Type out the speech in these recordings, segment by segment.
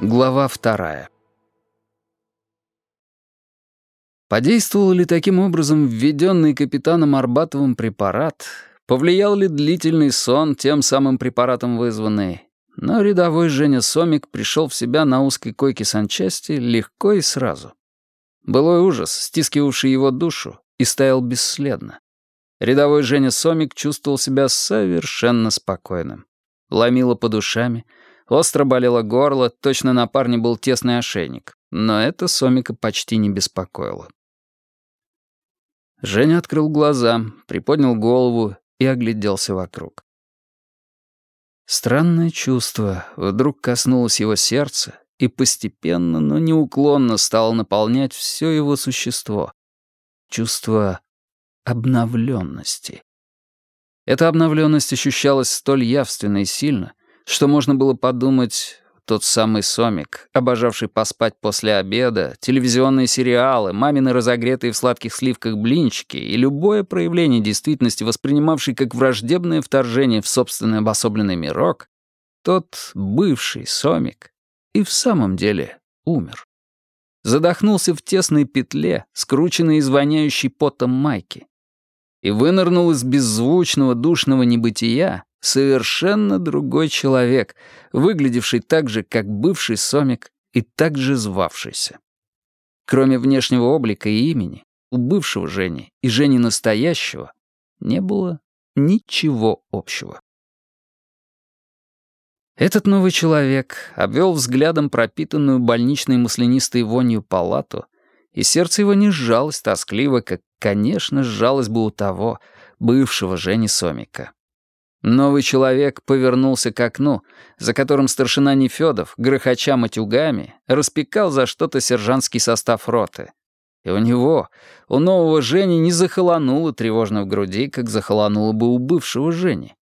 Глава вторая. Подействовал ли таким образом введенный капитаном Арбатовым препарат, повлиял ли длительный сон тем самым препаратом вызванный, но рядовой Женя Сомик пришел в себя на узкой койке санчасти легко и сразу. Былой ужас, стискивавший его душу, и стоял бесследно. Рядовой Женя Сомик чувствовал себя совершенно спокойным. Ломило по душами — Остро болело горло, точно на парне был тесный ошейник. Но это Сомика почти не беспокоило. Женя открыл глаза, приподнял голову и огляделся вокруг. Странное чувство вдруг коснулось его сердца и постепенно, но неуклонно стало наполнять все его существо. Чувство обновленности. Эта обновленность ощущалась столь явственно и сильно, что можно было подумать, тот самый Сомик, обожавший поспать после обеда, телевизионные сериалы, мамины разогретые в сладких сливках блинчики и любое проявление действительности, воспринимавший как враждебное вторжение в собственный обособленный мирок, тот бывший Сомик и в самом деле умер. Задохнулся в тесной петле, скрученной и звоняющей потом майки, и вынырнул из беззвучного душного небытия, Совершенно другой человек, выглядевший так же, как бывший Сомик и так же звавшийся. Кроме внешнего облика и имени, у бывшего Жени и Жени настоящего не было ничего общего. Этот новый человек обвел взглядом пропитанную больничной маслянистой вонью палату, и сердце его не сжалось тоскливо, как, конечно, сжалось бы у того, бывшего Жени Сомика. Новый человек повернулся к окну, за которым старшина Нефёдов, грохоча матюгами, распекал за что-то сержантский состав роты. И у него, у нового Жени, не захолонуло тревожно в груди, как захолонуло бы у бывшего Жени.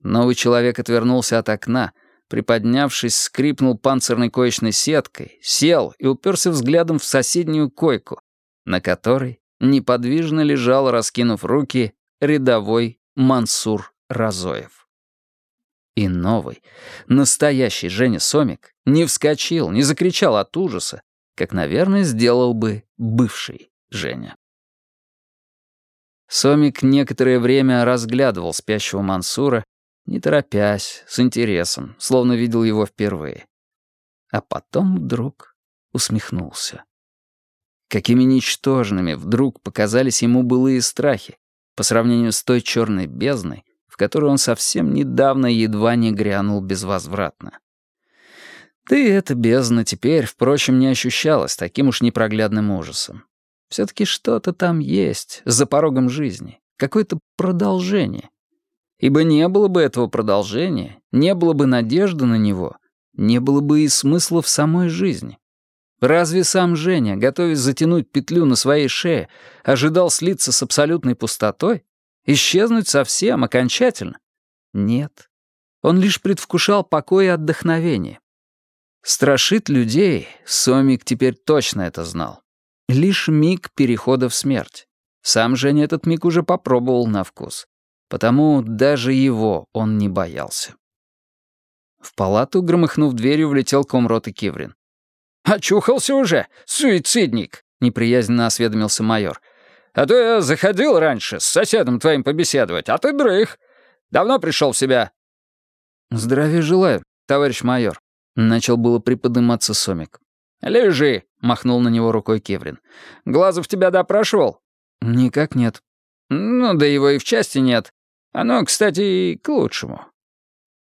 Новый человек отвернулся от окна, приподнявшись, скрипнул панцирной коечной сеткой, сел и уперся взглядом в соседнюю койку, на которой неподвижно лежал, раскинув руки, рядовой Мансур Разоев. И новый, настоящий Женя Сомик не вскочил, не закричал от ужаса, как, наверное, сделал бы бывший Женя. Сомик некоторое время разглядывал спящего Мансура, не торопясь, с интересом, словно видел его впервые. А потом вдруг усмехнулся. Какими ничтожными вдруг показались ему былые страхи по сравнению с той черной бездной, в которую он совсем недавно едва не грянул безвозвратно. Да и эта бездна теперь, впрочем, не ощущалась таким уж непроглядным ужасом. Все-таки что-то там есть, за порогом жизни, какое-то продолжение. Ибо не было бы этого продолжения, не было бы надежды на него, не было бы и смысла в самой жизни. Разве сам Женя, готовясь затянуть петлю на своей шее, ожидал слиться с абсолютной пустотой? Исчезнуть совсем, окончательно? Нет. Он лишь предвкушал покой и отдохновение. Страшит людей, Сомик теперь точно это знал. Лишь миг перехода в смерть. Сам Женя этот миг уже попробовал на вкус. Потому даже его он не боялся. В палату, громыхнув дверью, влетел комрот и Киврин. «Очухался уже, суицидник!» — неприязненно осведомился майор. А то я заходил раньше с соседом твоим побеседовать, а ты дрых. Давно пришел в себя?» «Здравия желаю, товарищ майор», — начал было приподниматься Сомик. «Лежи», — махнул на него рукой Кеврин. «Глазов тебя допрашивал?» «Никак нет». «Ну, да его и в части нет. Оно, кстати, и к лучшему».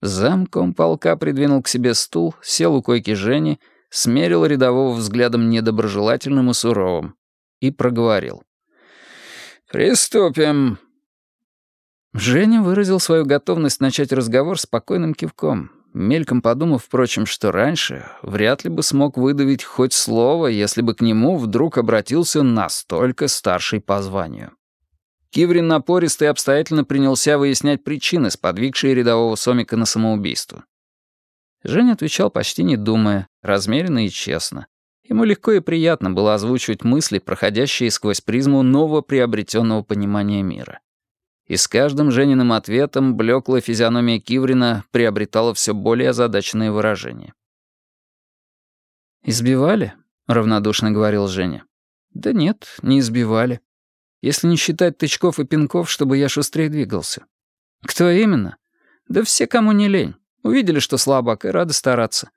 Замком полка придвинул к себе стул, сел у койки Жени, смерил рядового взглядом недоброжелательным и суровым и проговорил. «Приступим». Женя выразил свою готовность начать разговор спокойным кивком, мельком подумав, впрочем, что раньше вряд ли бы смог выдавить хоть слово, если бы к нему вдруг обратился настолько старший по званию. Киврин напористо и обстоятельно принялся выяснять причины, сподвигшие рядового Сомика на самоубийство. Женя отвечал почти не думая, размеренно и честно. Ему легко и приятно было озвучивать мысли, проходящие сквозь призму новоприобретенного понимания мира. И с каждым Жениным ответом блеклая физиономия Киврина приобретала все более озадаченные выражения. «Избивали?» — равнодушно говорил Женя. «Да нет, не избивали. Если не считать тычков и пинков, чтобы я шустрее двигался. Кто именно? Да все, кому не лень. Увидели, что слабак, и рады стараться.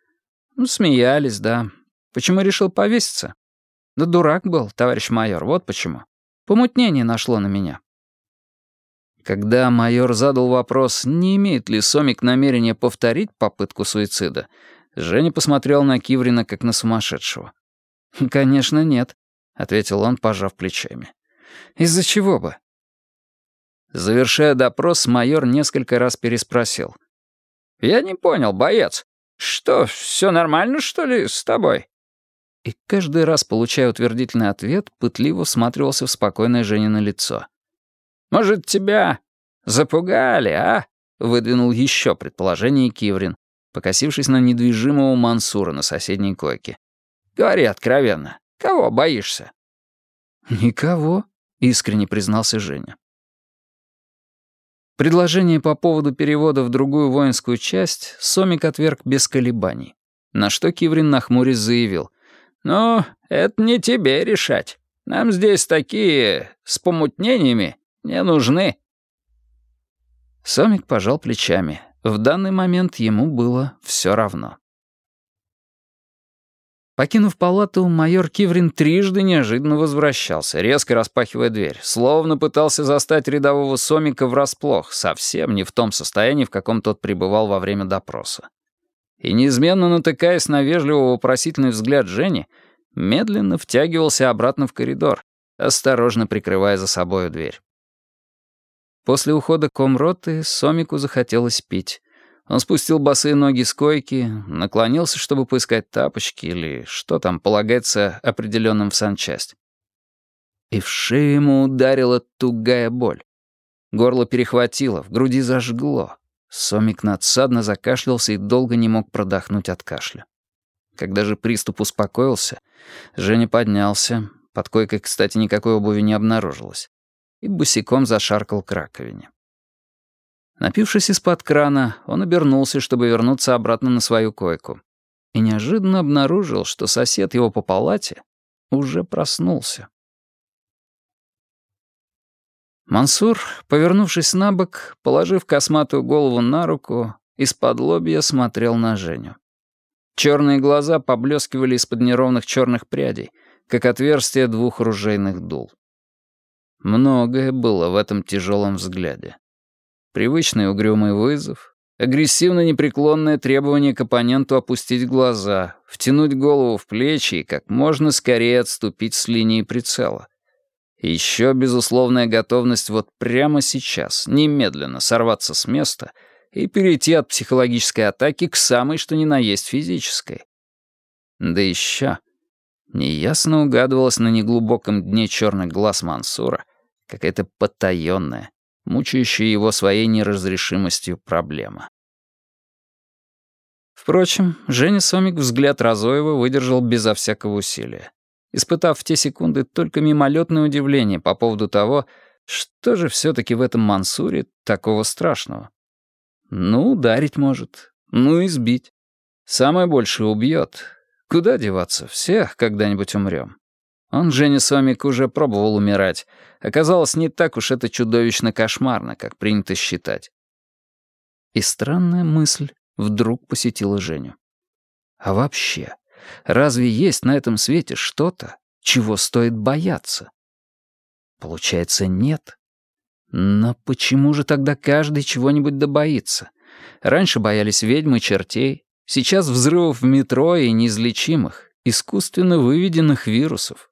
Ну, смеялись, да. Почему решил повеситься? Да дурак был, товарищ майор, вот почему. Помутнение нашло на меня. Когда майор задал вопрос, не имеет ли Сомик намерения повторить попытку суицида, Женя посмотрел на Киврина как на сумасшедшего. «Конечно, нет», — ответил он, пожав плечами. «Из-за чего бы?» Завершая допрос, майор несколько раз переспросил. «Я не понял, боец. Что, все нормально, что ли, с тобой?» И каждый раз, получая утвердительный ответ, пытливо всматривался в спокойное Женина лицо. «Может, тебя запугали, а?» — выдвинул еще предположение Киврин, покосившись на недвижимого Мансура на соседней койке. «Говори откровенно, кого боишься?» «Никого», — искренне признался Женя. Предложение по поводу перевода в другую воинскую часть Сомик отверг без колебаний, на что Киврин нахмурясь заявил. «Ну, это не тебе решать. Нам здесь такие с помутнениями не нужны». Сомик пожал плечами. В данный момент ему было все равно. Покинув палату, майор Киврин трижды неожиданно возвращался, резко распахивая дверь, словно пытался застать рядового Сомика врасплох, совсем не в том состоянии, в каком тот пребывал во время допроса. И неизменно натыкаясь на вежливо вопросительный взгляд Жени, медленно втягивался обратно в коридор, осторожно прикрывая за собою дверь. После ухода комроты Сомику захотелось пить. Он спустил босые ноги с койки, наклонился, чтобы поискать тапочки или что там полагается определенным в санчасть. И в шею ему ударила тугая боль. Горло перехватило, в груди зажгло. Сомик надсадно закашлялся и долго не мог продохнуть от кашля. Когда же приступ успокоился, Женя поднялся, под койкой, кстати, никакой обуви не обнаружилось и босиком зашаркал к раковине. Напившись из-под крана, он обернулся, чтобы вернуться обратно на свою койку. И неожиданно обнаружил, что сосед его по палате уже проснулся. Мансур, повернувшись на бок, положив косматую голову на руку, из-под лобья смотрел на Женю. Черные глаза поблескивали из-под неровных черных прядей, как отверстия двух ружейных дул. Многое было в этом тяжелом взгляде. Привычный угрюмый вызов, агрессивно-непреклонное требование к оппоненту опустить глаза, втянуть голову в плечи и как можно скорее отступить с линии прицела. Еще безусловная готовность вот прямо сейчас, немедленно сорваться с места и перейти от психологической атаки к самой что ни на есть физической. Да еще неясно угадывалось на неглубоком дне черных глаз Мансура какая-то потаённая, мучающая его своей неразрешимостью проблема. Впрочем, Женя Сомик взгляд Разоева выдержал безо всякого усилия, испытав в те секунды только мимолетное удивление по поводу того, что же все-таки в этом Мансуре такого страшного. Ну, ударить может, ну, избить. Самое большее убьет. Куда деваться, всех когда-нибудь умрем. Он, Женя Сомик, уже пробовал умирать. Оказалось, не так уж это чудовищно кошмарно, как принято считать. И странная мысль вдруг посетила Женю. А вообще, разве есть на этом свете что-то, чего стоит бояться? Получается, нет. Но почему же тогда каждый чего-нибудь добоится? Раньше боялись ведьм и чертей, сейчас взрывов в метро и неизлечимых, искусственно выведенных вирусов.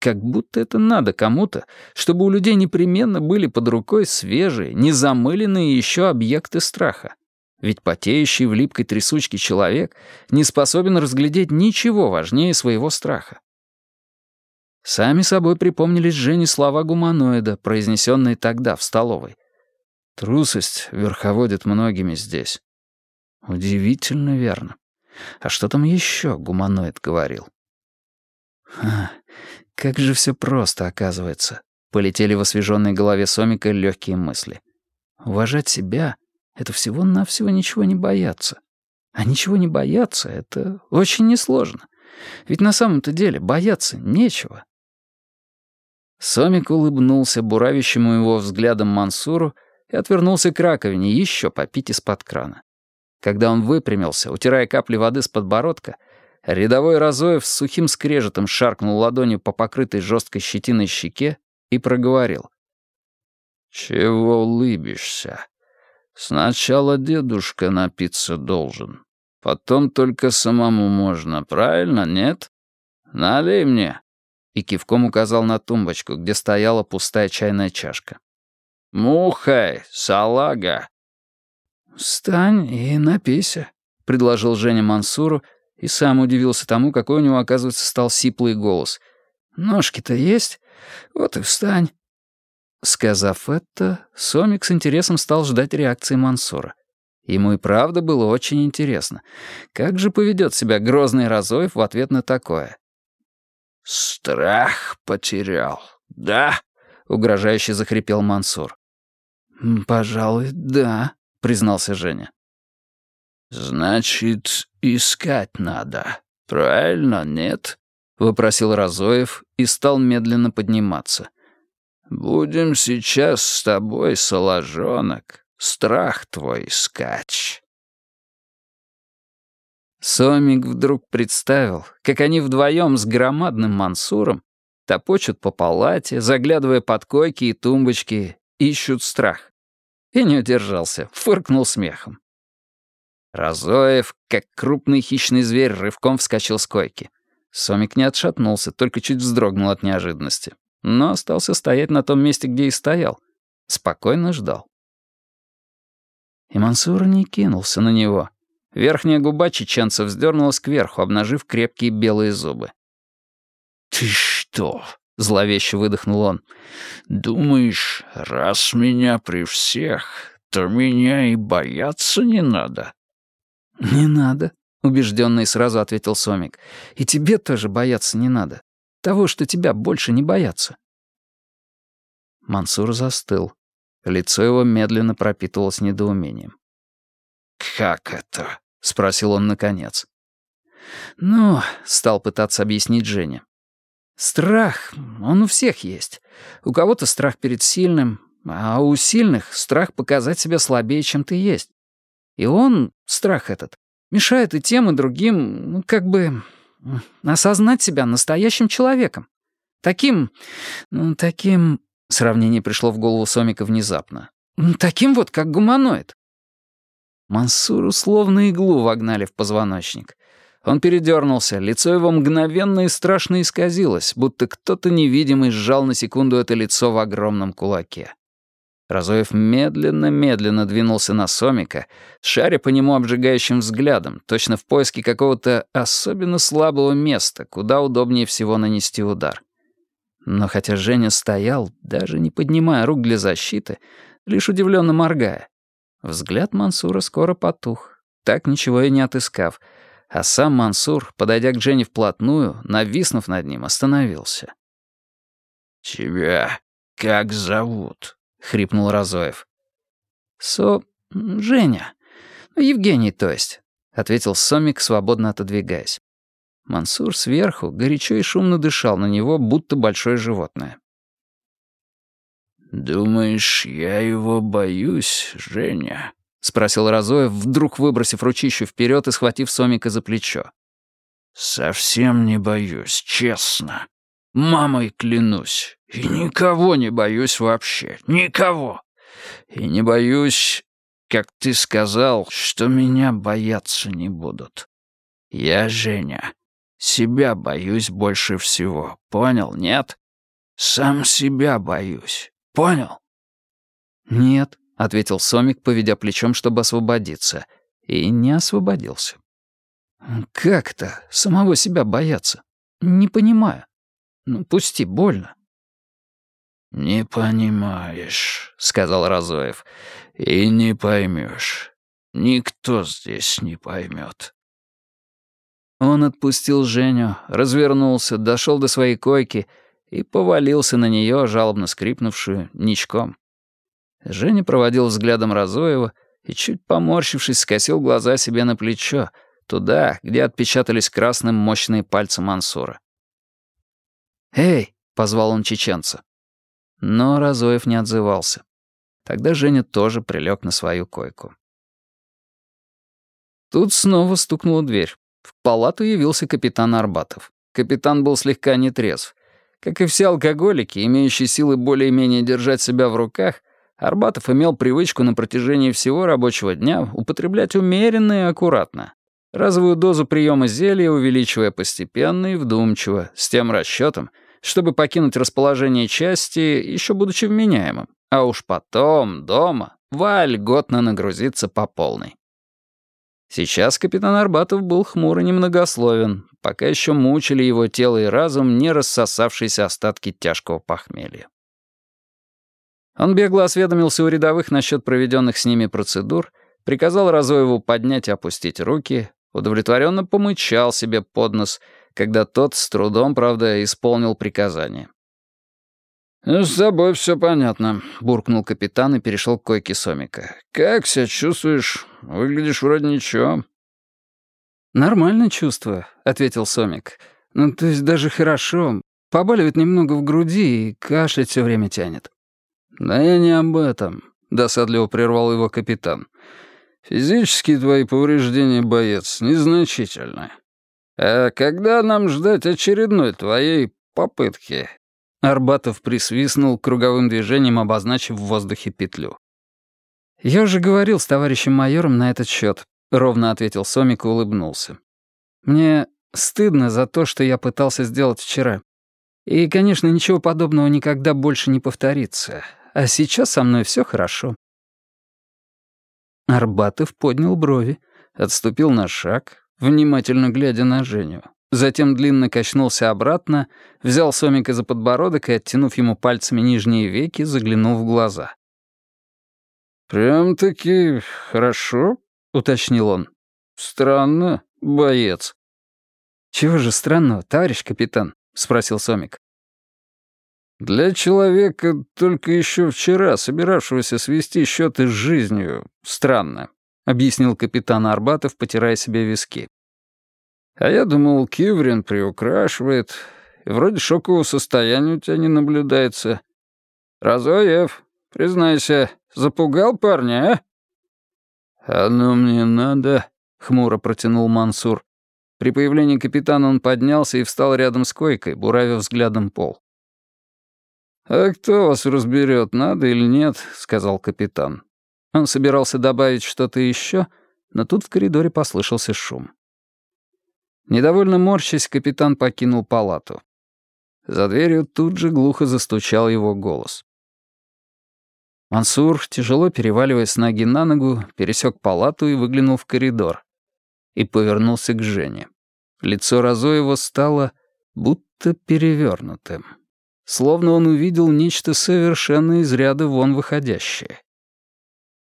Как будто это надо кому-то, чтобы у людей непременно были под рукой свежие, незамыленные еще объекты страха. Ведь потеющий в липкой трясучке человек не способен разглядеть ничего важнее своего страха. Сами собой припомнились Жене слова гуманоида, произнесенные тогда в столовой. «Трусость верховодит многими здесь». Удивительно верно. А что там еще гуманоид говорил? Ха, как же все просто, оказывается. Полетели в освеженной голове Сомика легкие мысли. Уважать себя — это всего-навсего ничего не бояться. А ничего не бояться — это очень несложно. Ведь на самом-то деле бояться нечего. Сомик улыбнулся буравящему его взглядом Мансуру и отвернулся к раковине еще попить из-под крана. Когда он выпрямился, утирая капли воды с подбородка, рядовой Розоев с сухим скрежетом шаркнул ладонью по покрытой жесткой щетиной щеке и проговорил. «Чего улыбишься? Сначала дедушка напиться должен, потом только самому можно, правильно, нет? Налей мне!» И кивком указал на тумбочку, где стояла пустая чайная чашка. «Мухай, салага!» «Встань и напейся», — предложил Женя Мансуру, и сам удивился тому, какой у него, оказывается, стал сиплый голос. «Ножки-то есть? Вот и встань». Сказав это, Сомик с интересом стал ждать реакции Мансура. Ему и правда было очень интересно. Как же поведет себя грозный Разоев в ответ на такое? «Страх потерял, да?» — угрожающе захрипел Мансур. «Пожалуй, да», — признался Женя. «Значит, искать надо, правильно, нет?» — вопросил Разоев и стал медленно подниматься. «Будем сейчас с тобой, соложонок, страх твой искать». Сомик вдруг представил, как они вдвоем с громадным Мансуром топочут по палате, заглядывая под койки и тумбочки, ищут страх. И не удержался, фыркнул смехом. Разоев, как крупный хищный зверь, рывком вскочил с койки. Сомик не отшатнулся, только чуть вздрогнул от неожиданности. Но остался стоять на том месте, где и стоял. Спокойно ждал. И Мансур не кинулся на него. Верхняя губа чеченца вздернулась кверху, обнажив крепкие белые зубы. «Ты что?» Зловеще выдохнул он. «Думаешь, раз меня при всех, то меня и бояться не надо?» «Не надо», — убежденный сразу ответил Сомик. «И тебе тоже бояться не надо. Того, что тебя больше не боятся». Мансур застыл. Лицо его медленно пропитывалось недоумением. «Как это?» — спросил он наконец. «Ну», — стал пытаться объяснить Женя. Страх, он у всех есть. У кого-то страх перед сильным, а у сильных страх показать себя слабее, чем ты есть. И он, страх этот, мешает и тем, и другим, ну, как бы, осознать себя настоящим человеком. Таким, ну, таким... Сравнение пришло в голову Сомика внезапно. Таким вот, как гуманоид. Мансуру словно иглу вогнали в позвоночник. Он передернулся, лицо его мгновенно и страшно исказилось, будто кто-то невидимый сжал на секунду это лицо в огромном кулаке. Разоев медленно-медленно двинулся на Сомика, шаря по нему обжигающим взглядом, точно в поиске какого-то особенно слабого места, куда удобнее всего нанести удар. Но хотя Женя стоял, даже не поднимая рук для защиты, лишь удивленно моргая, взгляд Мансура скоро потух, так ничего и не отыскав — а сам Мансур, подойдя к Дженни вплотную, нависнув над ним, остановился. «Тебя как зовут?» — хрипнул Разоев. «Со... Женя. Евгений, то есть», — ответил Сомик, свободно отодвигаясь. Мансур сверху горячо и шумно дышал на него, будто большое животное. «Думаешь, я его боюсь, Женя?» — спросил Разоев, вдруг выбросив ручищу вперед и схватив Сомика за плечо. «Совсем не боюсь, честно. Мамой клянусь. И никого не боюсь вообще. Никого. И не боюсь, как ты сказал, что меня бояться не будут. Я, Женя, себя боюсь больше всего. Понял, нет? Сам себя боюсь. Понял?» «Нет», — ответил Сомик, поведя плечом, чтобы освободиться. И не освободился. «Как то Самого себя бояться? Не понимаю». Ну, пусти, больно». «Не понимаешь», — сказал Разоев, — «и не поймешь. Никто здесь не поймет». Он отпустил Женю, развернулся, дошел до своей койки и повалился на нее, жалобно скрипнувшую, ничком. Женя проводил взглядом Разоева и, чуть поморщившись, скосил глаза себе на плечо, туда, где отпечатались красным мощные пальцы Мансура. «Эй!» — позвал он чеченца. Но Разоев не отзывался. Тогда Женя тоже прилег на свою койку. Тут снова стукнула дверь. В палату явился капитан Арбатов. Капитан был слегка нетрезв. Как и все алкоголики, имеющие силы более-менее держать себя в руках, Арбатов имел привычку на протяжении всего рабочего дня употреблять умеренно и аккуратно. Разовую дозу приема зелья увеличивая постепенно и вдумчиво, с тем расчетом, чтобы покинуть расположение части, еще будучи вменяемым, а уж потом, дома, вольготно нагрузиться по полной. Сейчас капитан Арбатов был хмур и немногословен, пока еще мучили его тело и разум не рассосавшиеся остатки тяжкого похмелья. Он бегло осведомился у рядовых насчет проведенных с ними процедур, приказал Разоеву поднять и опустить руки, удовлетворенно помычал себе под нос, когда тот с трудом, правда, исполнил приказание. «Ну, «С тобой все понятно», — буркнул капитан и перешел к койке Сомика. «Как себя чувствуешь? Выглядишь вроде ничего». «Нормально чувствую», — ответил Сомик. «Ну, то есть даже хорошо. Побаливает немного в груди и кашлять все время тянет». «Да я не об этом», — досадливо прервал его капитан. «Физические твои повреждения, боец, незначительны. А когда нам ждать очередной твоей попытки?» Арбатов присвистнул круговым движением, обозначив в воздухе петлю. «Я уже говорил с товарищем майором на этот счет», — ровно ответил Сомик и улыбнулся. «Мне стыдно за то, что я пытался сделать вчера. И, конечно, ничего подобного никогда больше не повторится. А сейчас со мной все хорошо». Арбатов поднял брови, отступил на шаг, внимательно глядя на Женю. Затем длинно качнулся обратно, взял Сомика за подбородок и, оттянув ему пальцами нижние веки, заглянул в глаза. «Прям-таки хорошо?» — уточнил он. «Странно, боец». «Чего же странного, товарищ капитан?» — спросил Сомик. «Для человека, только еще вчера собиравшегося свести счеты с жизнью, странно», — объяснил капитан Арбатов, потирая себе виски. А я думал, Киврин приукрашивает, и вроде шокового состояния у тебя не наблюдается. Разоев, признайся, запугал парня, а? «Оно мне надо», — хмуро протянул Мансур. При появлении капитана он поднялся и встал рядом с койкой, буравив взглядом пол. «А кто вас разберет, надо или нет?» — сказал капитан. Он собирался добавить что-то еще, но тут в коридоре послышался шум. Недовольно морщась, капитан покинул палату. За дверью тут же глухо застучал его голос. Мансур, тяжело переваливаясь с ноги на ногу, пересек палату и выглянул в коридор. И повернулся к Жене. Лицо Разоева стало будто перевернутым. Словно он увидел нечто совершенно из ряда вон выходящее.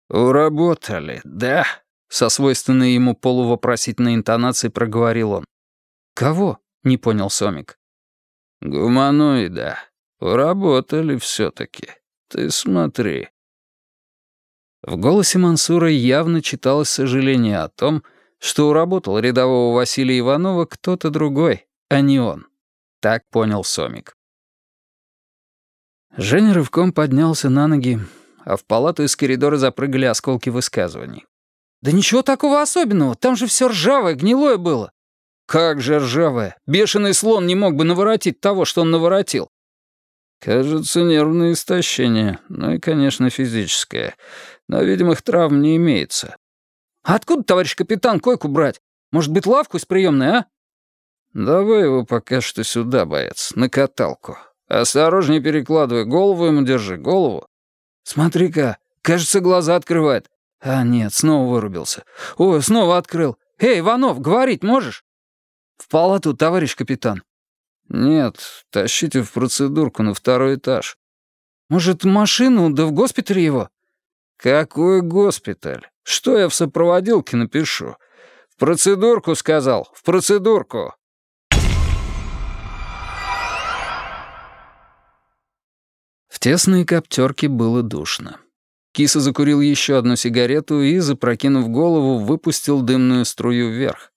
«Уработали, да?» Со свойственной ему полувопросительной интонацией проговорил он. «Кого?» — не понял Сомик. «Гуманоида. Работали все-таки. Ты смотри». В голосе Мансура явно читалось сожаление о том, что уработал рядового Василия Иванова кто-то другой, а не он. Так понял Сомик. Женя рывком поднялся на ноги, а в палату из коридора запрыгали осколки высказываний. «Да ничего такого особенного, там же все ржавое, гнилое было». «Как же ржавое? Бешеный слон не мог бы наворотить того, что он наворотил». «Кажется, нервное истощение, ну и, конечно, физическое. Но видимых травм не имеется». «А откуда, товарищ капитан, койку брать? Может быть, лавку из приемной, а?» «Давай его пока что сюда, боец, на каталку. Осторожнее перекладывай голову ему, держи голову». «Смотри-ка, кажется, глаза открывает. А нет, снова вырубился. Ой, снова открыл. Эй, Иванов, говорить можешь? В палату, товарищ капитан. «Нет, тащите в процедурку на второй этаж». «Может, машину, да в госпиталь его?» «Какой госпиталь? Что я в сопроводилке напишу? В процедурку, сказал, в процедурку!» В тесной коптерке было душно. Киса закурил еще одну сигарету и, запрокинув голову, выпустил дымную струю вверх.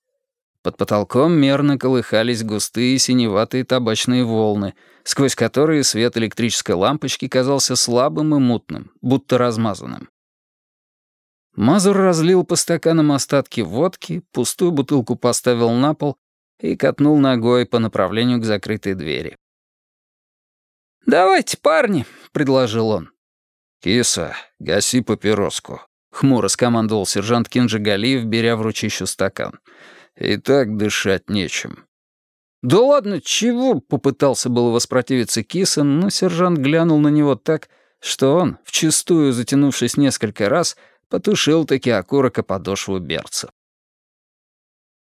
Под потолком мерно колыхались густые синеватые табачные волны, сквозь которые свет электрической лампочки казался слабым и мутным, будто размазанным. Мазур разлил по стаканам остатки водки, пустую бутылку поставил на пол и катнул ногой по направлению к закрытой двери. «Давайте, парни», — предложил он. «Киса, гаси папироску», — хмуро скомандовал сержант Кинджигалиев, беря в ручищу стакан. «И так дышать нечем». «Да ладно, чего?» — попытался было воспротивиться киса, но сержант глянул на него так, что он, вчистую затянувшись несколько раз, потушил таки окурок о подошву берца.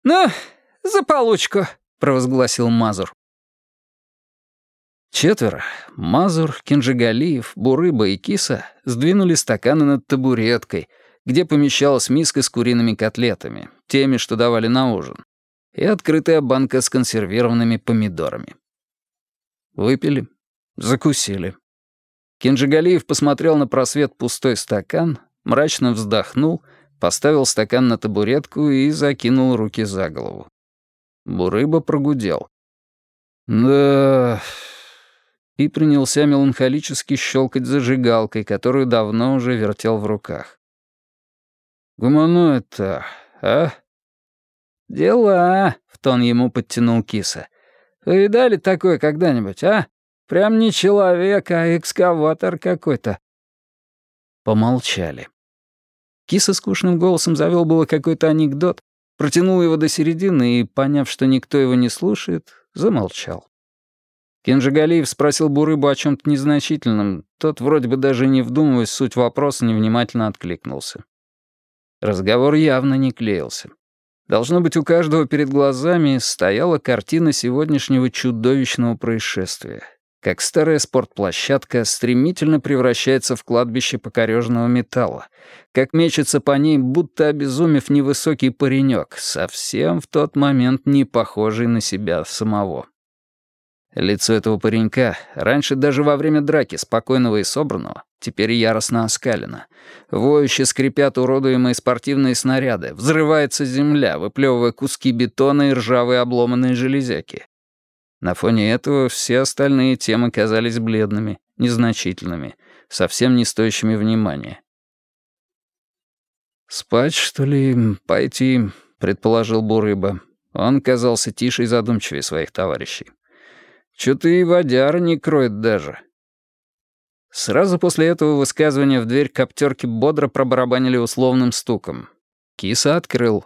«Ну, за получку», — провозгласил Мазур. Четверо — Мазур, Кинжигалиев, Бурыба и Киса — сдвинули стаканы над табуреткой, где помещалась миска с куриными котлетами, теми, что давали на ужин, и открытая банка с консервированными помидорами. Выпили, закусили. Кинжигалиев посмотрел на просвет пустой стакан, мрачно вздохнул, поставил стакан на табуретку и закинул руки за голову. Бурыба прогудел. «Да, и принялся меланхолически щелкать зажигалкой, которую давно уже вертел в руках. «Гуманоид-то, а?» «Дела», — в тон ему подтянул киса. «Вы видали такое когда-нибудь, а? Прям не человек, а экскаватор какой-то». Помолчали. Киса скучным голосом завел было какой-то анекдот, протянул его до середины и, поняв, что никто его не слушает, замолчал. Кенжигалиев спросил Бурыбу о чем-то незначительном. Тот, вроде бы даже не вдумываясь в суть вопроса, невнимательно откликнулся. Разговор явно не клеился. Должно быть, у каждого перед глазами стояла картина сегодняшнего чудовищного происшествия. Как старая спортплощадка стремительно превращается в кладбище покореженного металла. Как мечется по ней, будто обезумев невысокий паренек, совсем в тот момент не похожий на себя самого. Лицо этого паренька, раньше даже во время драки спокойного и собранного, теперь яростно оскалено. Воюще скрипят уродуемые спортивные снаряды, взрывается земля, выплевывая куски бетона и ржавые обломанные железяки. На фоне этого все остальные темы казались бледными, незначительными, совсем не стоящими внимания. «Спать, что ли, пойти?» — предположил Бурыба. Он казался тише и задумчивее своих товарищей. Чё-то и водяра не кроет даже». Сразу после этого высказывания в дверь коптерки бодро пробарабанили условным стуком. Киса открыл.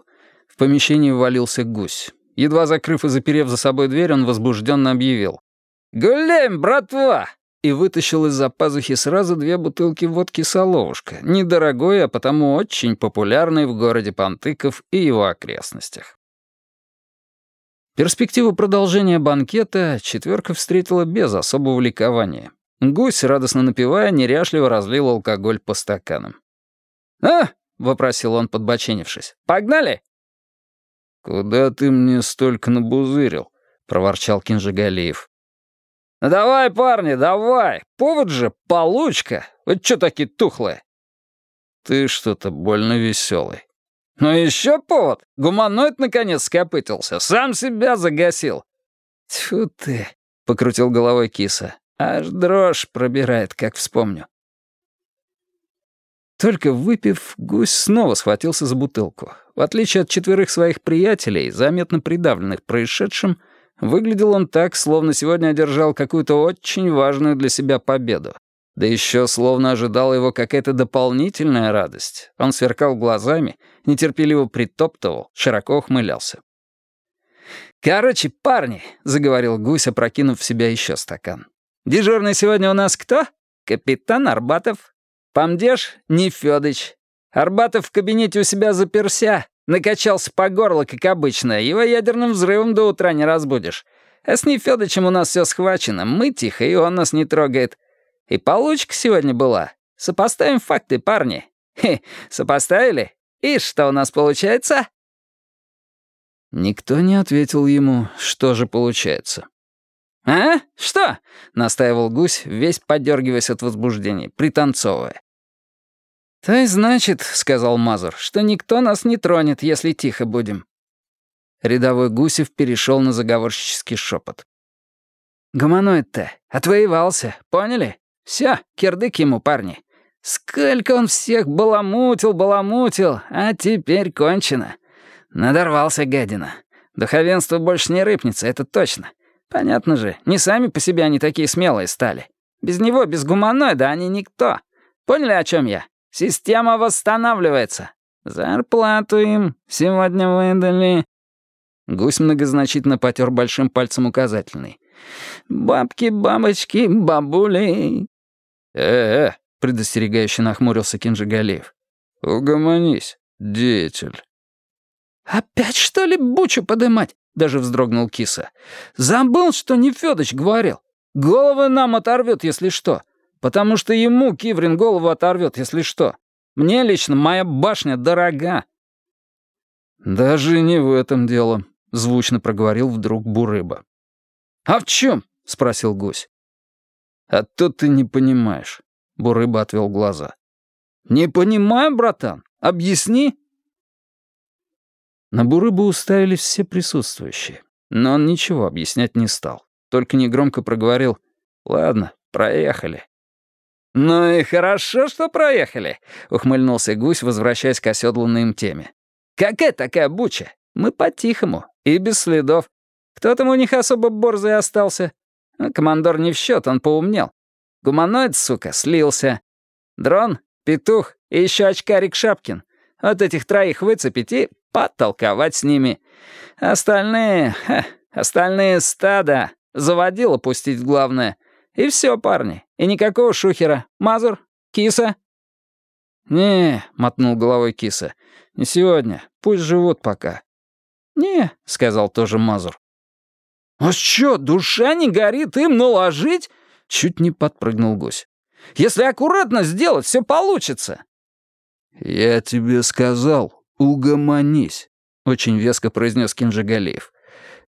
В помещении ввалился гусь. Едва закрыв и заперев за собой дверь, он возбужденно объявил. «Гуляем, братва!» и вытащил из-за пазухи сразу две бутылки водки «Соловушка», недорогой, а потому очень популярной в городе Пантыков и его окрестностях. Перспективу продолжения банкета четверка встретила без особого ликования. Гусь, радостно напевая, неряшливо разлил алкоголь по стаканам. «А?» — вопросил он, подбоченившись. «Погнали?» «Куда ты мне столько набузырил?» — проворчал Кинжигалиев. «Ну давай, парни, давай! Повод же, получка! Вы чё такие тухлые?» «Ты что-то больно веселый. «Ну еще повод. Гуманоид наконец скопытился. Сам себя загасил». «Тьфу ты», — покрутил головой киса. «Аж дрожь пробирает, как вспомню». Только выпив, гусь снова схватился за бутылку. В отличие от четверых своих приятелей, заметно придавленных происшедшим, выглядел он так, словно сегодня одержал какую-то очень важную для себя победу. Да еще словно ожидала его какая-то дополнительная радость. Он сверкал глазами, нетерпеливо притоптывал, широко ухмылялся. «Короче, парни», — заговорил гусь, опрокинув в себя еще стакан. «Дежурный сегодня у нас кто? Капитан Арбатов. Помдеж — Нефёдыч. Арбатов в кабинете у себя заперся, накачался по горло, как обычно. Его ядерным взрывом до утра не разбудишь. А с Нефёдычем у нас все схвачено. Мы тихо, и он нас не трогает. И получка сегодня была. Сопоставим факты, парни. Хе, сопоставили? И что у нас получается?» Никто не ответил ему, что же получается. «А? Что?» — настаивал гусь, весь подергиваясь от возбуждения, пританцовывая. «То есть значит, — сказал Мазур, — что никто нас не тронет, если тихо будем». Рядовой Гусев перешел на заговорщический шепот. «Гуманоид-то отвоевался, поняли? Все, кирдык ему, парни. Сколько он всех баламутил, баламутил, а теперь кончено. Надорвался гадина. Духовенство больше не рыпнется, это точно. Понятно же, не сами по себе они такие смелые стали. Без него, без гуманоида они никто. Поняли, о чем я? Система восстанавливается. Зарплату им сегодня выдали. Гусь многозначительно потер большим пальцем указательный. «Бабки, бабочки, бабули!» «Э-э!» — предостерегающе нахмурился Кинжигалеев. «Угомонись, деятель». «Опять, что ли, бучу подымать?» — даже вздрогнул киса. «Забыл, что не Фёдыч говорил. Головы нам оторвет, если что. Потому что ему Киврин голову оторвет, если что. Мне лично моя башня дорога». «Даже не в этом дело», — звучно проговорил вдруг Бурыба. «А в чем?» — спросил гусь. «А то ты не понимаешь», — Бурыба отвел глаза. «Не понимаю, братан. Объясни». На Бурыбу уставились все присутствующие, но он ничего объяснять не стал, только негромко проговорил «Ладно, проехали». «Ну и хорошо, что проехали», — ухмыльнулся гусь, возвращаясь к оседланной им теме. «Какая такая буча? Мы по-тихому и без следов. Кто там у них особо борзый остался? Командор не в счет, он поумнел. Гуманоид, сука, слился. Дрон, петух и еще очкарик Шапкин. Вот этих троих выцепить и потолковать с ними. Остальные... Ха, остальные стада. Заводило пустить главное. И все, парни. И никакого шухера. Мазур? Киса?» «Не», — мотнул головой киса, — «не сегодня. Пусть живут пока». «Не», — сказал тоже Мазур. «А что, душа не горит им наложить?» Чуть не подпрыгнул гусь. «Если аккуратно сделать, все получится». «Я тебе сказал, угомонись», — очень веско произнес Кинжигалиев.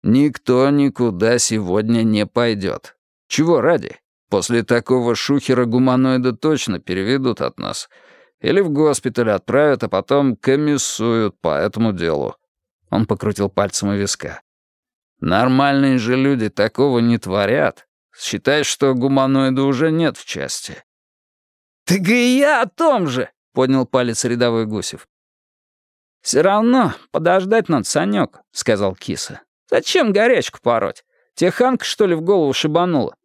«Никто никуда сегодня не пойдет. Чего ради? После такого шухера гуманоида точно переведут от нас. Или в госпиталь отправят, а потом комиссуют по этому делу». Он покрутил пальцем у виска. «Нормальные же люди такого не творят. Считай, что гуманоида уже нет в части». «Так и я о том же!» поднял палец рядовой Гусев. «Все равно подождать надо, Санек», — сказал киса. «Зачем горячку пороть? Теханка, что ли, в голову шибанула?»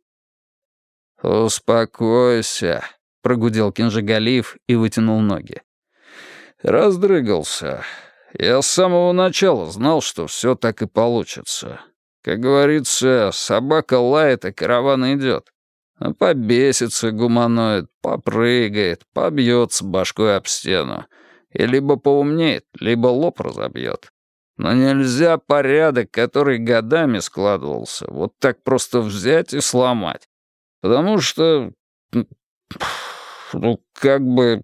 «Успокойся», — прогудел Кинжигалиев и вытянул ноги. «Раздрыгался. Я с самого начала знал, что все так и получится. Как говорится, собака лает, а караван идет. Побесится гуманоид, попрыгает, побьется башкой об стену. И либо поумнеет, либо лоб разобьет. Но нельзя порядок, который годами складывался, вот так просто взять и сломать. Потому что... Ну, как бы...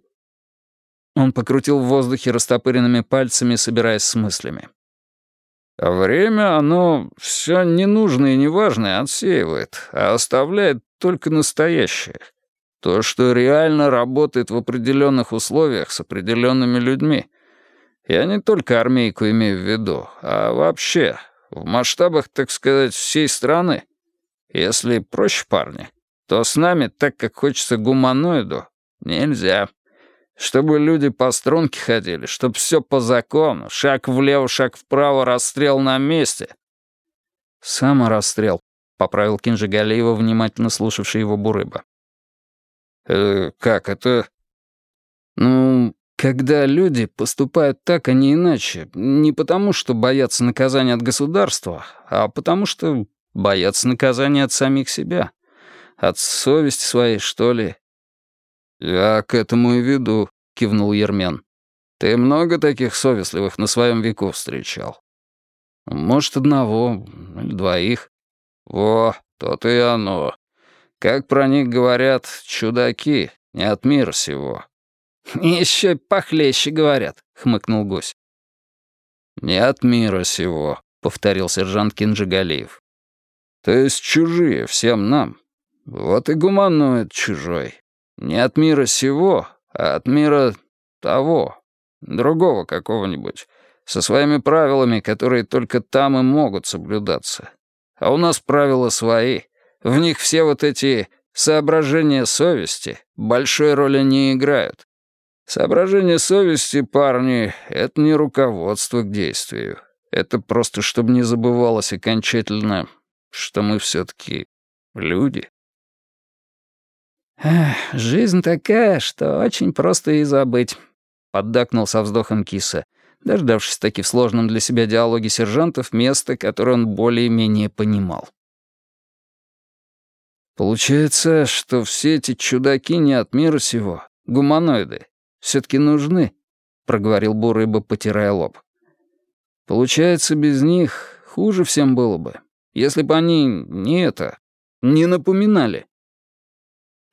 Он покрутил в воздухе растопыренными пальцами, собираясь с мыслями. А время, оно все ненужное и неважное отсеивает, а оставляет только настоящее. То, что реально работает в определенных условиях с определенными людьми. Я не только армейку имею в виду, а вообще, в масштабах, так сказать, всей страны. Если проще, парни, то с нами, так как хочется гуманоиду, нельзя. Чтобы люди по струнке ходили, чтобы все по закону, шаг влево, шаг вправо, расстрел на месте. Саморасстрел, — поправил Кинжигалиева, внимательно слушавший его Бурыба. «Э, «Как это?» «Ну, когда люди поступают так, а не иначе, не потому что боятся наказания от государства, а потому что боятся наказания от самих себя. От совести своей, что ли». «Я к этому и веду», — кивнул Ермен. «Ты много таких совестливых на своем веку встречал?» «Может, одного или двоих». Во, то-то и оно. Как про них говорят, чудаки, не от мира сего. Еще похлеще говорят, хмыкнул гусь. Не от мира сего, повторил сержант Кинджигалиев. То есть чужие всем нам. Вот и гуманоид чужой. Не от мира сего, а от мира того, другого какого-нибудь, со своими правилами, которые только там и могут соблюдаться. А у нас правила свои. В них все вот эти соображения совести большой роли не играют. Соображения совести, парни, это не руководство к действию. Это просто, чтобы не забывалось окончательно, что мы все-таки люди. Эх, «Жизнь такая, что очень просто и забыть», — поддакнул со вздохом киса, дождавшись таки в сложном для себя диалоге сержантов места, которое он более-менее понимал. «Получается, что все эти чудаки не от мира сего, гуманоиды, все-таки нужны», — проговорил Бурыба, потирая лоб. «Получается, без них хуже всем было бы, если бы они не это, не напоминали».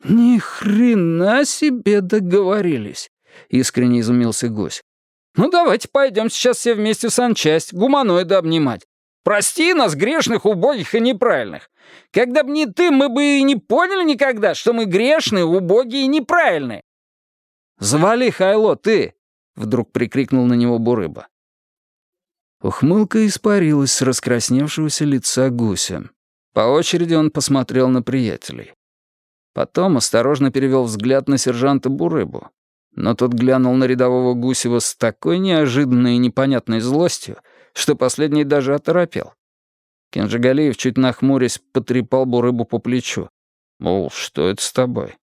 «Ни хрена себе договорились!» — искренне изумился Гусь. «Ну давайте пойдем сейчас все вместе в санчасть, гуманоида обнимать. Прости нас, грешных, убогих и неправильных. Когда бы не ты, мы бы и не поняли никогда, что мы грешные, убогие и неправильные». «Завали, Хайло, ты!» — вдруг прикрикнул на него Бурыба. Ухмылка испарилась с раскрасневшегося лица гуся. По очереди он посмотрел на приятелей. Потом осторожно перевел взгляд на сержанта Бурыбу. Но тот глянул на рядового Гусева с такой неожиданной и непонятной злостью, что последний даже оторопел. Кенжигалиев, чуть нахмурясь, потрепал Бурыбу по плечу. Мол, что это с тобой?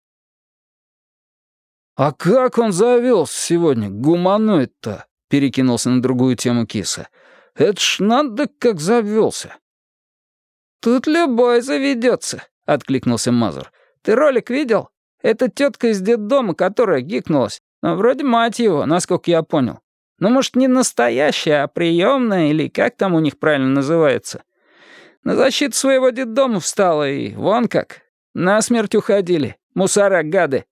«А как он завелся сегодня, гуманоид-то?» — перекинулся на другую тему киса. «Это ж надо как завелся». «Тут любой заведется», — откликнулся Мазур. Ты ролик видел? Это тетка из детдома, которая гикнулась. Но вроде мать его, насколько я понял. Ну, может, не настоящая, а приемная, или как там у них правильно называется. На защиту своего детдома встала, и вон как. На смерть уходили. Мусора, гады.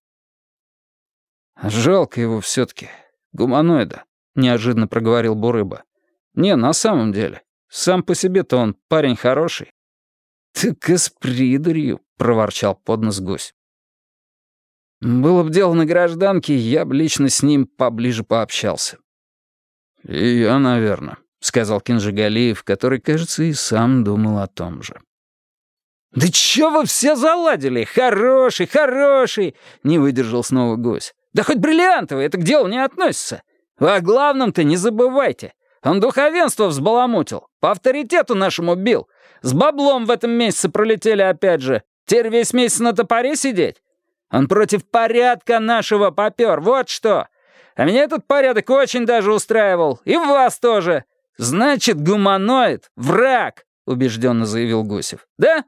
«Жалко его все-таки. Гуманоида», — неожиданно проговорил Бурыба. «Не, на самом деле. Сам по себе-то он парень хороший». «Так с придурью», — проворчал под нос гусь. «Было бы дело на гражданке, я бы лично с ним поближе пообщался». «И я, наверное», — сказал Кинжигалиев, который, кажется, и сам думал о том же. «Да чё вы все заладили? Хороший, хороший!» — не выдержал снова гусь. «Да хоть бриллиантовый, это к делу не относится. Вы о главном-то не забывайте. Он духовенство взбаламутил, по авторитету нашему бил. С баблом в этом месяце пролетели опять же. Теперь весь месяц на топоре сидеть? Он против порядка нашего попер, вот что. А меня этот порядок очень даже устраивал. И вас тоже. Значит, гуманоид — враг, убежденно заявил Гусев. Да?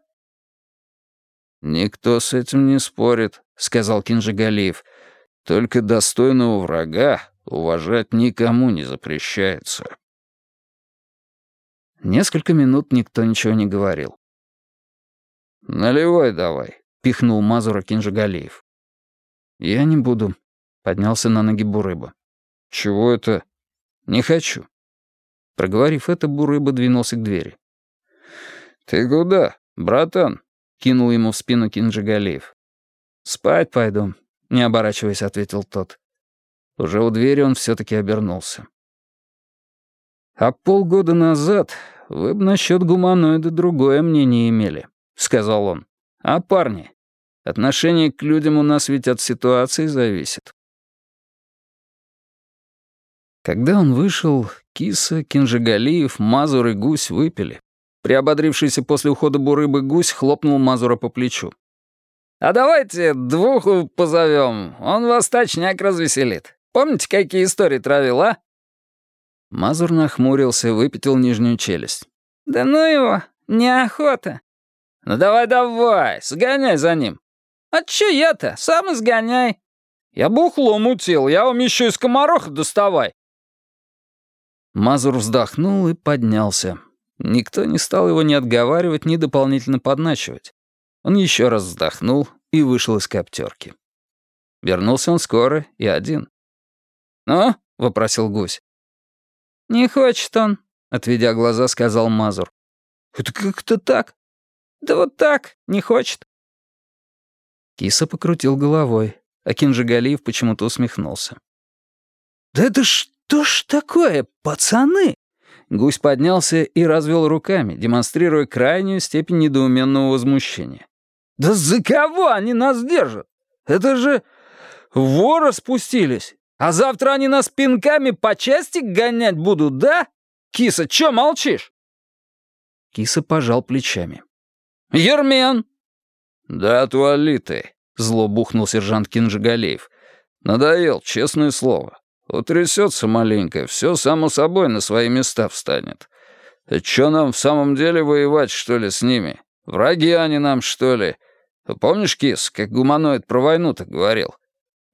«Никто с этим не спорит», — сказал Кинжигалиев. «Только достойного врага уважать никому не запрещается». Несколько минут никто ничего не говорил. «Наливай давай», — пихнул Мазура Кинжигалиев. «Я не буду», — поднялся на ноги Бурыба. «Чего это?» «Не хочу». Проговорив это, Бурыба двинулся к двери. «Ты куда, братан?» — кинул ему в спину Кинжигалиев. «Спать пойду», — не оборачиваясь, ответил тот. Уже у двери он все-таки обернулся. «А полгода назад вы бы насчет гуманоида другое мнение имели», — сказал он. «А парни, отношение к людям у нас ведь от ситуации зависит». Когда он вышел, Киса, Кинжигалиев, Мазур и Гусь выпили. Приободрившийся после ухода Бурыбы Гусь хлопнул Мазура по плечу. «А давайте двуху позовем, он вас точняк развеселит. Помните, какие истории травил, а?» Мазур нахмурился, выпятил нижнюю челюсть. «Да ну его, неохота. «Ну давай-давай, сгоняй за ним». «А чё я-то? Сам изгоняй». «Я бухло мутил, я вам еще из комароха доставай». Мазур вздохнул и поднялся. Никто не стал его ни отговаривать, ни дополнительно подначивать. Он еще раз вздохнул и вышел из коптерки. Вернулся он скоро и один. «Ну?» — вопросил гусь. «Не хочет он», — отведя глаза, сказал Мазур. «Это как-то так?» «Да вот так, не хочет». Киса покрутил головой, а Кинжигалиев почему-то усмехнулся. «Да это что ж такое, пацаны?» Гусь поднялся и развел руками, демонстрируя крайнюю степень недоуменного возмущения. «Да за кого они нас держат? Это же воры спустились! А завтра они нас пинками по части гонять будут, да? Киса, чё молчишь?» Киса пожал плечами. «Ермен!» «Да отвали ты!» — зло бухнул сержант Кинжигалеев. «Надоел, честное слово. Утрясется маленько, все само собой на свои места встанет. Чё нам в самом деле воевать, что ли, с ними? Враги они нам, что ли? Помнишь, Кис, как гуманоид про войну-то говорил?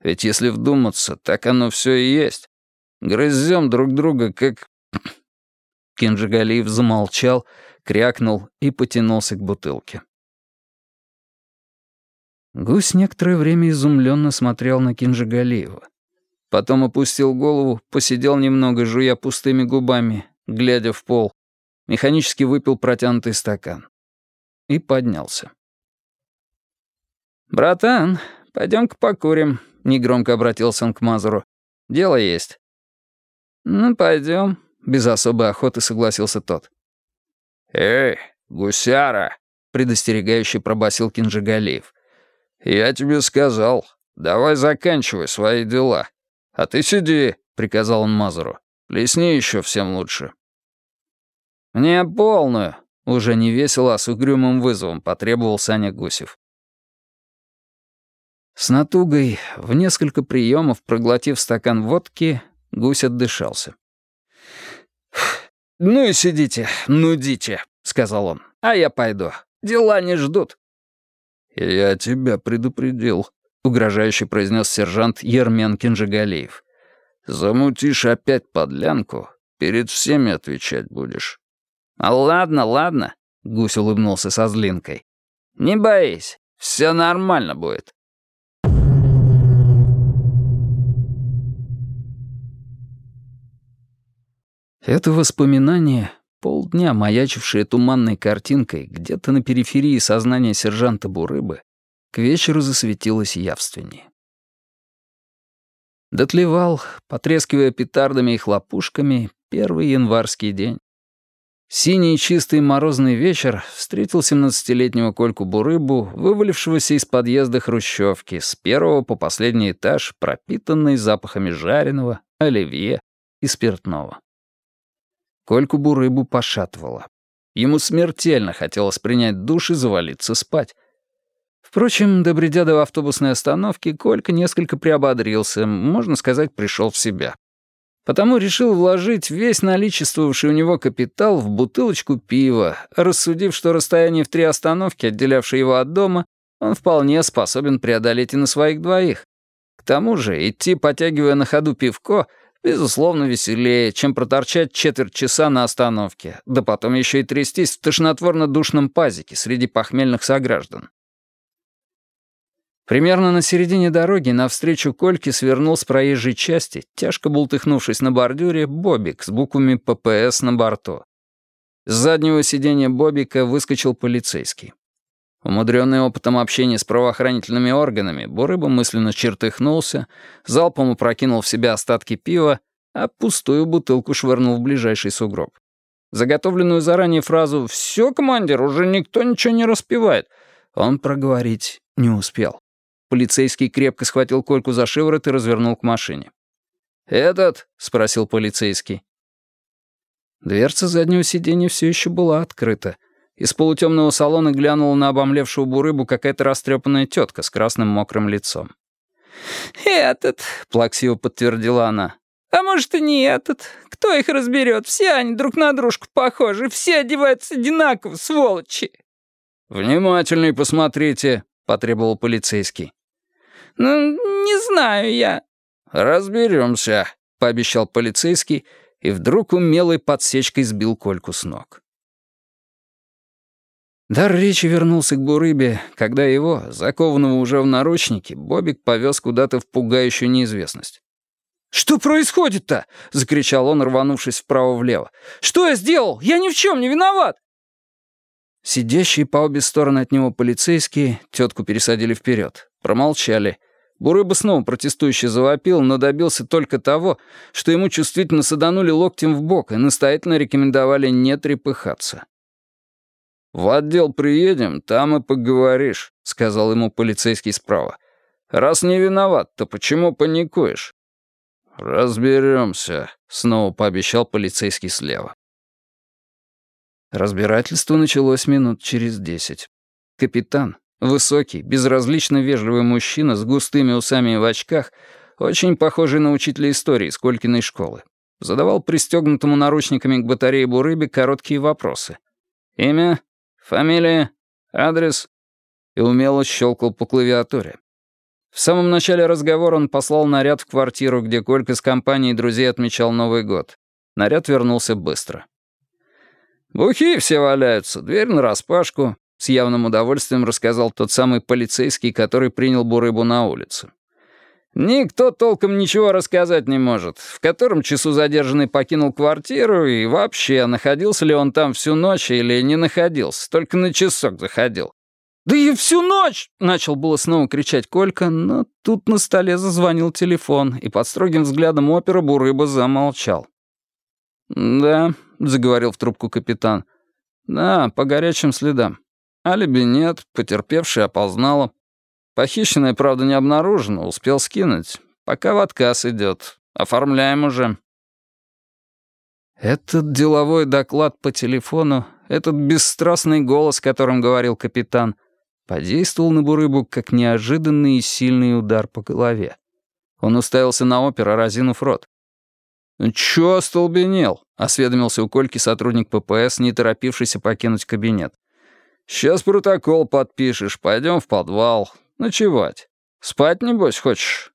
Ведь если вдуматься, так оно все и есть. Грызем друг друга, как...» Кинджигалиев замолчал, крякнул и потянулся к бутылке. Гусь некоторое время изумленно смотрел на Кинжигалиева. Потом опустил голову, посидел немного, жуя пустыми губами, глядя в пол, механически выпил протянутый стакан. И поднялся. «Братан, пойдем-ка покурим», — негромко обратился он к Мазуру. «Дело есть». «Ну, пойдем», — без особой охоты согласился тот. «Эй, гусяра!» — предостерегающе пробасил Кинжигалиев. «Я тебе сказал, давай заканчивай свои дела. А ты сиди», — приказал он Мазуру. «Плесни еще всем лучше». «Мне полную», — уже не весело, а с угрюмым вызовом потребовал Саня Гусев. С натугой, в несколько приемов, проглотив стакан водки, гусь отдышался. «Ну и сидите, нудите», — сказал он. «А я пойду. Дела не ждут». «Я тебя предупредил», — угрожающе произнес сержант Ермен Кинжигалиев. «Замутишь опять подлянку, перед всеми отвечать будешь». «А ладно, ладно», — гусь улыбнулся со злинкой. «Не боись, все нормально будет». Это воспоминание, полдня маячившее туманной картинкой где-то на периферии сознания сержанта Бурыбы, к вечеру засветилось явственнее. Дотлевал, потрескивая петардами и хлопушками, первый январский день. Синий чистый морозный вечер встретил 17-летнего Кольку Бурыбу, вывалившегося из подъезда хрущевки, с первого по последний этаж, пропитанный запахами жареного, оливье и спиртного. Кольку Бурыбу пошатывало. Ему смертельно хотелось принять душ и завалиться спать. Впрочем, добредя до автобусной остановки, Колька несколько приободрился, можно сказать, пришел в себя. Потому решил вложить весь наличествовавший у него капитал в бутылочку пива, рассудив, что расстояние в три остановки, отделявшее его от дома, он вполне способен преодолеть и на своих двоих. К тому же идти, потягивая на ходу пивко — Безусловно, веселее, чем проторчать четверть часа на остановке, да потом еще и трястись в тошнотворно-душном пазике среди похмельных сограждан. Примерно на середине дороги навстречу Кольке свернул с проезжей части, тяжко бултыхнувшись на бордюре, Бобик с буквами ППС на борту. С заднего сиденья Бобика выскочил полицейский. Умудренный опытом общения с правоохранительными органами, Бурыба мысленно чертыхнулся, залпом опрокинул в себя остатки пива, а пустую бутылку швырнул в ближайший сугроб. Заготовленную заранее фразу «Все, командир, уже никто ничего не распевает» он проговорить не успел. Полицейский крепко схватил Кольку за шиворот и развернул к машине. «Этот?» — спросил полицейский. Дверца заднего сиденья все еще была открыта. Из полутемного салона глянула на обомлевшую бурыбу какая-то растрепанная тетка с красным мокрым лицом. «Этот», — плаксиво подтвердила она. «А может, и не этот. Кто их разберет? Все они друг на дружку похожи, все одеваются одинаково, сволочи». «Внимательней посмотрите», — потребовал полицейский. «Ну, не знаю я». «Разберемся», — пообещал полицейский, и вдруг умелой подсечкой сбил Кольку с ног. Дар речи вернулся к Бурыбе, когда его, закованного уже в наручники, Бобик повез куда-то в пугающую неизвестность. «Что происходит-то?» — закричал он, рванувшись вправо-влево. «Что я сделал? Я ни в чем не виноват!» Сидящие по обе стороны от него полицейские тетку пересадили вперед, промолчали. Бурыба снова протестующе завопил, но добился только того, что ему чувствительно саданули локтем в бок и настоятельно рекомендовали не трепыхаться. «В отдел приедем, там и поговоришь», — сказал ему полицейский справа. «Раз не виноват, то почему паникуешь?» «Разберемся», — снова пообещал полицейский слева. Разбирательство началось минут через десять. Капитан, высокий, безразлично вежливый мужчина с густыми усами и в очках, очень похожий на учителя истории с Колькиной школы, задавал пристегнутому наручниками к батарее Бурыбе короткие вопросы. Имя, фамилия, адрес и умело щелкал по клавиатуре. В самом начале разговора он послал наряд в квартиру, где Колька с компанией друзей отмечал Новый год. Наряд вернулся быстро. «Бухи все валяются, дверь нараспашку», — с явным удовольствием рассказал тот самый полицейский, который принял Бурыбу на улице. «Никто толком ничего рассказать не может, в котором часу задержанный покинул квартиру и вообще, находился ли он там всю ночь или не находился, только на часок заходил. «Да и всю ночь!» — начал было снова кричать Колька, но тут на столе зазвонил телефон, и под строгим взглядом опера Бурыба замолчал. «Да», — заговорил в трубку капитан. «Да, по горячим следам. Алиби нет, потерпевший опознала. Похищенное, правда, не обнаружено, успел скинуть. Пока в отказ идет. Оформляем уже». Этот деловой доклад по телефону, этот бесстрастный голос, которым говорил капитан, подействовал на Бурыбу как неожиданный и сильный удар по голове. Он уставился на опера, разинув рот. «Чё остолбенел?» — осведомился у Кольки сотрудник ППС, не торопившийся покинуть кабинет. «Сейчас протокол подпишешь, пойдем в подвал. Ночевать. Спать, небось, хочешь?»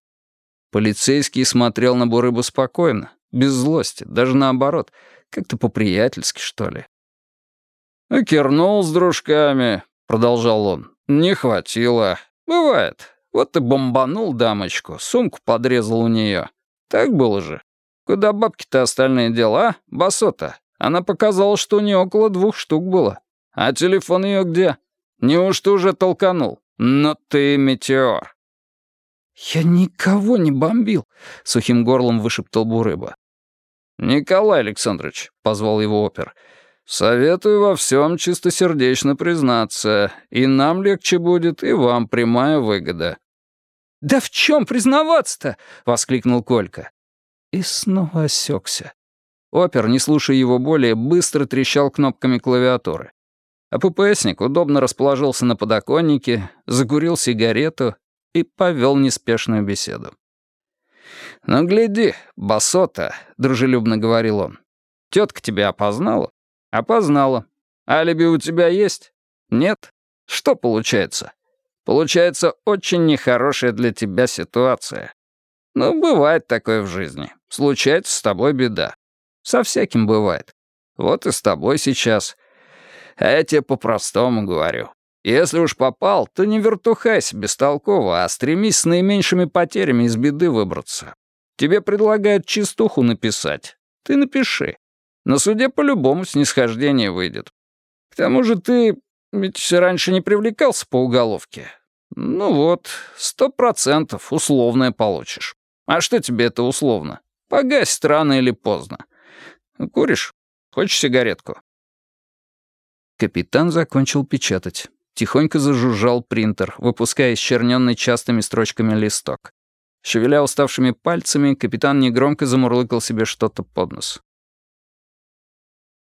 Полицейский смотрел на Бурыбу спокойно, без злости, даже наоборот, как-то по-приятельски, что ли. «Кернул с дружками», — продолжал он. «Не хватило. Бывает. Вот ты бомбанул дамочку, сумку подрезал у нее. Так было же. Куда бабки-то остальные дела, а, басота? Она показала, что у нее около двух штук было. А телефон ее где? Неужто уже толканул? Но ты метеор». «Я никого не бомбил», — сухим горлом вышептал Бурыба. «Николай Александрович», — позвал его опер, — Советую во всем чистосердечно признаться. И нам легче будет, и вам прямая выгода». «Да в чем признаваться-то?» — воскликнул Колька. И снова осекся. Опер, не слушая его более, быстро трещал кнопками клавиатуры. А ППСник удобно расположился на подоконнике, закурил сигарету и повел неспешную беседу. «Ну, гляди, басота», — дружелюбно говорил он. «Тетка тебя опознала?» Опознала. Алиби у тебя есть? Нет? Что получается? Получается очень нехорошая для тебя ситуация. Ну, бывает такое в жизни. Случается с тобой беда. Со всяким бывает. Вот и с тобой сейчас. А я тебе по-простому говорю. Если уж попал, то не вертухайся бестолково, а стремись с наименьшими потерями из беды выбраться. Тебе предлагают чистуху написать. Ты напиши. На суде по-любому снисхождение выйдет. К тому же ты ведь раньше не привлекался по уголовке. Ну вот, сто процентов условное получишь. А что тебе это условно? Погасит рано или поздно. Куришь? Хочешь сигаретку?» Капитан закончил печатать. Тихонько зажужжал принтер, выпуская исчерненный частыми строчками листок. Шевеля уставшими пальцами, капитан негромко замурлыкал себе что-то под нос.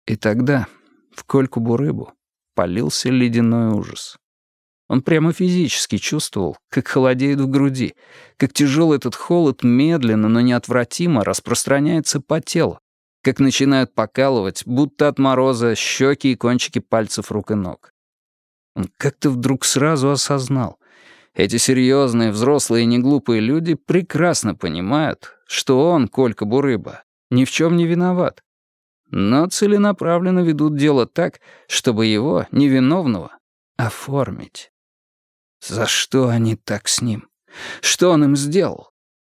И тогда в Кольку-Бурыбу полился ледяной ужас. Он прямо физически чувствовал, как холодеет в груди, как тяжелый этот холод медленно, но неотвратимо распространяется по телу, как начинают покалывать, будто от мороза, щеки и кончики пальцев рук и ног. Он как-то вдруг сразу осознал. Эти серьезные, взрослые и неглупые люди прекрасно понимают, что он, Колька Бурыба, ни в чем не виноват но целенаправленно ведут дело так, чтобы его, невиновного, оформить. За что они так с ним? Что он им сделал?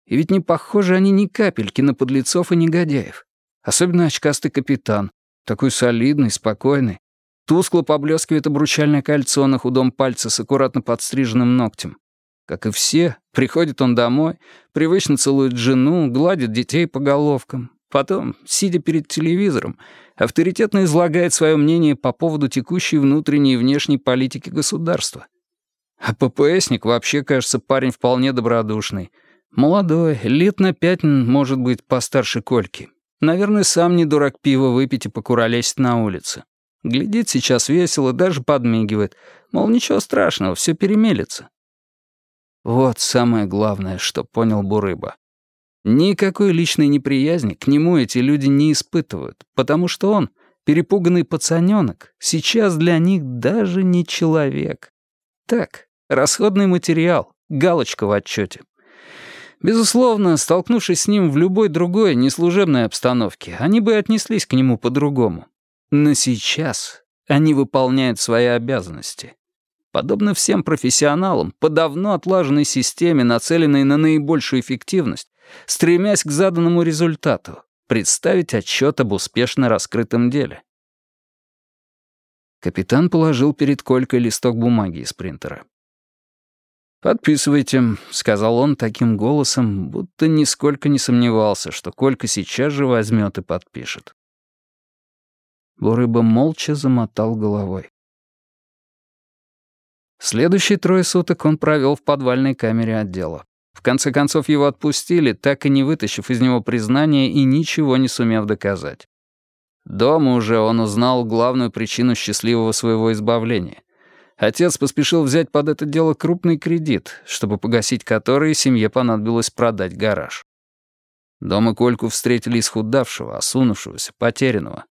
И ведь не похожи они ни капельки на подлецов и негодяев. Особенно очкастый капитан. Такой солидный, спокойный. Тускло поблескивает обручальное кольцо на худом пальце с аккуратно подстриженным ногтем. Как и все, приходит он домой, привычно целует жену, гладит детей по головкам. Потом, сидя перед телевизором, авторитетно излагает свое мнение по поводу текущей внутренней и внешней политики государства. А ППСник вообще, кажется, парень вполне добродушный. Молодой, лет на пять, может быть, постарше Кольки. Наверное, сам не дурак пива выпить и покуролесить на улице. Глядит сейчас весело, даже подмигивает. Мол, ничего страшного, все перемелется. Вот самое главное, что понял Бурыба. Никакой личной неприязни к нему эти люди не испытывают, потому что он, перепуганный пацанёнок, сейчас для них даже не человек. Так, расходный материал, галочка в отчете. Безусловно, столкнувшись с ним в любой другой неслужебной обстановке, они бы отнеслись к нему по-другому. Но сейчас они выполняют свои обязанности. Подобно всем профессионалам, по давно отлаженной системе, нацеленной на наибольшую эффективность, стремясь к заданному результату — представить отчет об успешно раскрытом деле. Капитан положил перед Колькой листок бумаги из принтера. «Подписывайте», — сказал он таким голосом, будто нисколько не сомневался, что Колька сейчас же возьмет и подпишет. Бурыба молча замотал головой. Следующие трое суток он провел в подвальной камере отдела. В конце концов его отпустили, так и не вытащив из него признания и ничего не сумев доказать. Дома уже он узнал главную причину счастливого своего избавления. Отец поспешил взять под это дело крупный кредит, чтобы погасить который семье понадобилось продать гараж. Дома Кольку встретили исхудавшего, осунувшегося, потерянного.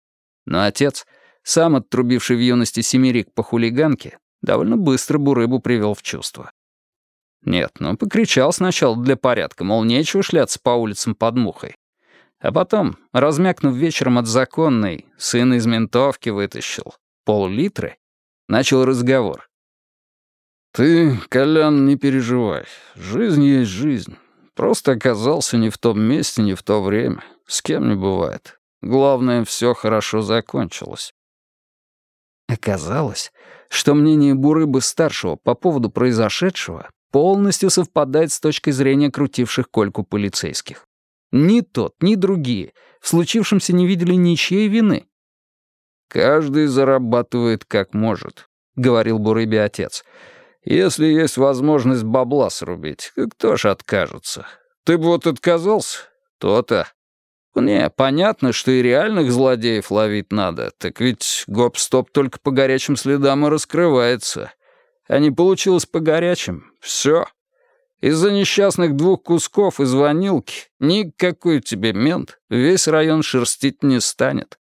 Но отец, сам оттрубивший в юности семерик по хулиганке, довольно быстро Бурыбу привел в чувство. Нет, ну покричал сначала для порядка, мол, нечего шляться по улицам под мухой. А потом, размякнув вечером от законной, сын из ментовки вытащил пол-литры, начал разговор. «Ты, Колян, не переживай. Жизнь есть жизнь. Просто оказался не в том месте, не в то время. С кем не бывает. Главное, все хорошо закончилось». Оказалось, что мнение Бурыбы-старшего по поводу произошедшего полностью совпадает с точкой зрения крутивших кольку полицейских. Ни тот, ни другие в случившемся не видели ничьей вины. «Каждый зарабатывает как может», — говорил Бурыбе отец. «Если есть возможность бабла срубить, кто ж откажется? Ты бы вот отказался? То-то. Не, понятно, что и реальных злодеев ловить надо, так ведь гоп-стоп только по горячим следам и раскрывается. А не получилось по горячим. Все. Из-за несчастных двух кусков и звонилки никакой тебе мент весь район шерстить не станет.